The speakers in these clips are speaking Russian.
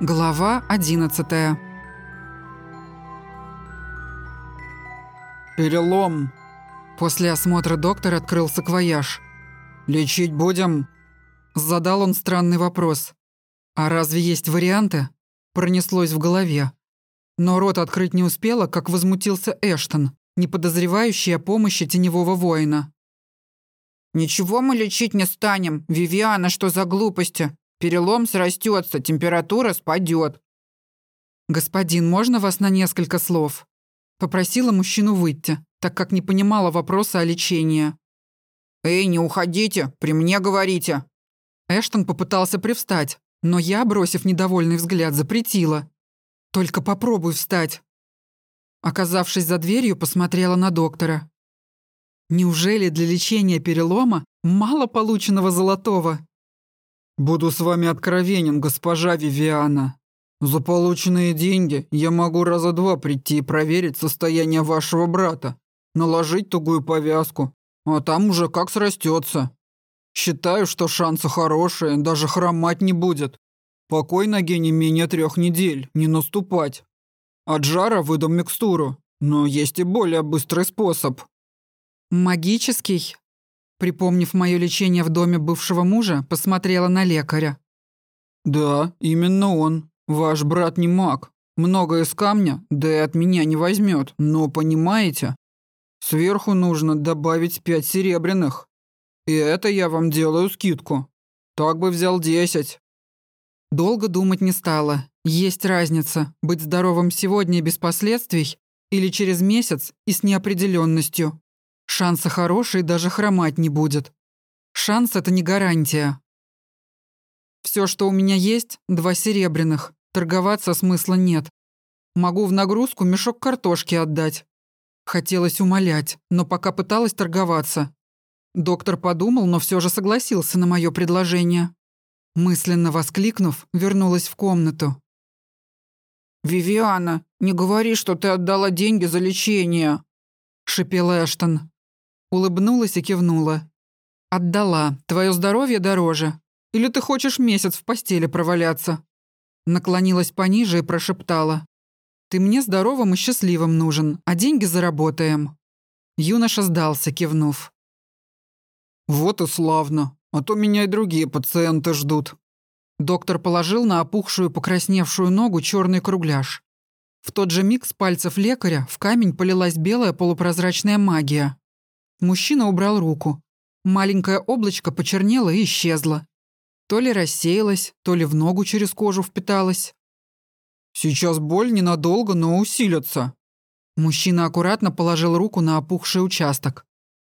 Глава 11 «Перелом!» После осмотра доктор открыл саквояж. «Лечить будем?» Задал он странный вопрос. «А разве есть варианты?» Пронеслось в голове. Но рот открыть не успела, как возмутился Эштон, не подозревающий о помощи теневого воина. «Ничего мы лечить не станем. Вивиана, что за глупости? Перелом срастется, температура спадет. «Господин, можно вас на несколько слов?» Попросила мужчину выйти, так как не понимала вопроса о лечении. «Эй, не уходите, при мне говорите!» Эштон попытался привстать, но я, бросив недовольный взгляд, запретила. «Только попробуй встать!» Оказавшись за дверью, посмотрела на доктора. «Неужели для лечения перелома мало полученного золотого?» «Буду с вами откровенен, госпожа Вивиана. За полученные деньги я могу раза два прийти и проверить состояние вашего брата, наложить тугую повязку, а там уже как срастется. Считаю, что шансы хорошие, даже хромать не будет. Покой ноге не менее трех недель, не наступать. От жара выдам микстуру, но есть и более быстрый способ». «Магический?» Припомнив мое лечение в доме бывшего мужа, посмотрела на лекаря. «Да, именно он. Ваш брат не маг. Много из камня, да и от меня не возьмет. Но понимаете, сверху нужно добавить пять серебряных. И это я вам делаю скидку. Так бы взял десять». Долго думать не стала. Есть разница, быть здоровым сегодня без последствий или через месяц и с неопределенностью. Шансы хорошие, даже хромать не будет. Шанс — это не гарантия. Все, что у меня есть, два серебряных. Торговаться смысла нет. Могу в нагрузку мешок картошки отдать. Хотелось умолять, но пока пыталась торговаться. Доктор подумал, но все же согласился на мое предложение. Мысленно воскликнув, вернулась в комнату. «Вивиана, не говори, что ты отдала деньги за лечение!» — шипел Эштон. Улыбнулась и кивнула. «Отдала. Твое здоровье дороже. Или ты хочешь месяц в постели проваляться?» Наклонилась пониже и прошептала. «Ты мне здоровым и счастливым нужен, а деньги заработаем». Юноша сдался, кивнув. «Вот и славно. А то меня и другие пациенты ждут». Доктор положил на опухшую покрасневшую ногу черный кругляш. В тот же миг с пальцев лекаря в камень полилась белая полупрозрачная магия. Мужчина убрал руку. Маленькое облачко почернело и исчезло. То ли рассеялось, то ли в ногу через кожу впиталось. «Сейчас боль ненадолго, но усилится». Мужчина аккуратно положил руку на опухший участок.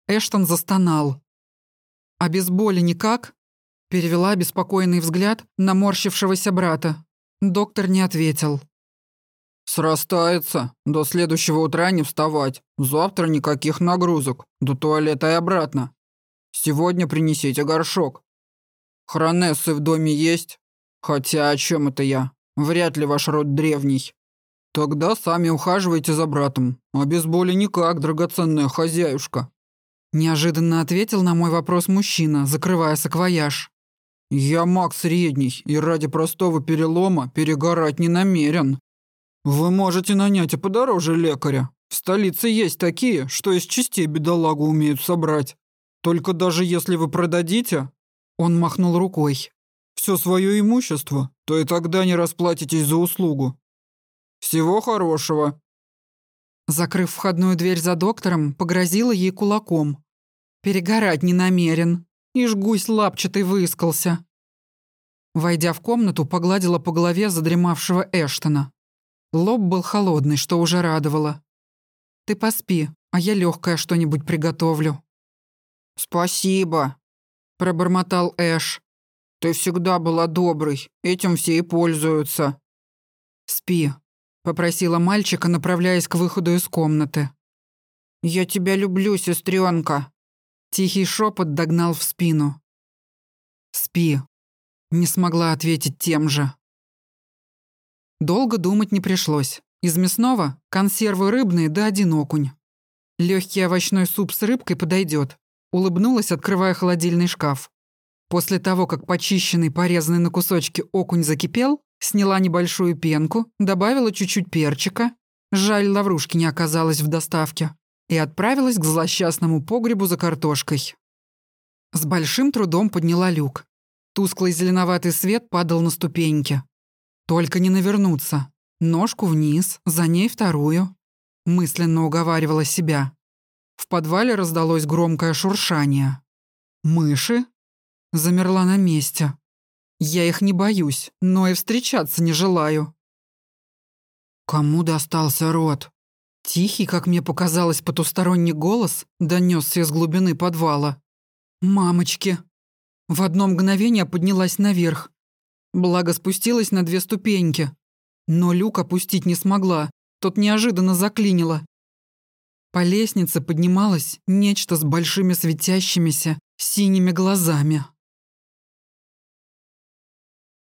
Эштон застонал. «А без боли никак?» Перевела беспокойный взгляд на морщившегося брата. Доктор не ответил. «Срастается. До следующего утра не вставать. Завтра никаких нагрузок. До туалета и обратно. Сегодня принесите горшок. Хронессы в доме есть? Хотя о чем это я? Вряд ли ваш род древний. Тогда сами ухаживайте за братом. А без боли никак, драгоценная хозяюшка». Неожиданно ответил на мой вопрос мужчина, закрывая саквояж. «Я маг средний, и ради простого перелома перегорать не намерен. «Вы можете нанять и подороже лекаря. В столице есть такие, что из частей бедолагу умеют собрать. Только даже если вы продадите...» Он махнул рукой. «Все свое имущество, то и тогда не расплатитесь за услугу. Всего хорошего!» Закрыв входную дверь за доктором, погрозила ей кулаком. «Перегорать не намерен. Ишь гусь лапчатый выискался». Войдя в комнату, погладила по голове задремавшего Эштона. Лоб был холодный, что уже радовало. «Ты поспи, а я легкое что-нибудь приготовлю». «Спасибо», — пробормотал Эш. «Ты всегда была доброй, этим все и пользуются». «Спи», — попросила мальчика, направляясь к выходу из комнаты. «Я тебя люблю, сестренка. Тихий шепот догнал в спину. «Спи», — не смогла ответить тем же. Долго думать не пришлось. Из мясного – консервы рыбные да один окунь. Легкий овощной суп с рыбкой подойдет. Улыбнулась, открывая холодильный шкаф. После того, как почищенный, порезанный на кусочки окунь закипел, Сняла небольшую пенку, добавила чуть-чуть перчика. Жаль, лаврушки не оказалось в доставке. И отправилась к злосчастному погребу за картошкой. С большим трудом подняла люк. Тусклый зеленоватый свет падал на ступеньки. Только не навернуться. Ножку вниз, за ней вторую. Мысленно уговаривала себя. В подвале раздалось громкое шуршание. Мыши? Замерла на месте. Я их не боюсь, но и встречаться не желаю. Кому достался рот? Тихий, как мне показалось, потусторонний голос донесся из глубины подвала. «Мамочки!» В одно мгновение поднялась наверх. Благо спустилась на две ступеньки. Но люк опустить не смогла, тот неожиданно заклинило. По лестнице поднималось нечто с большими светящимися синими глазами.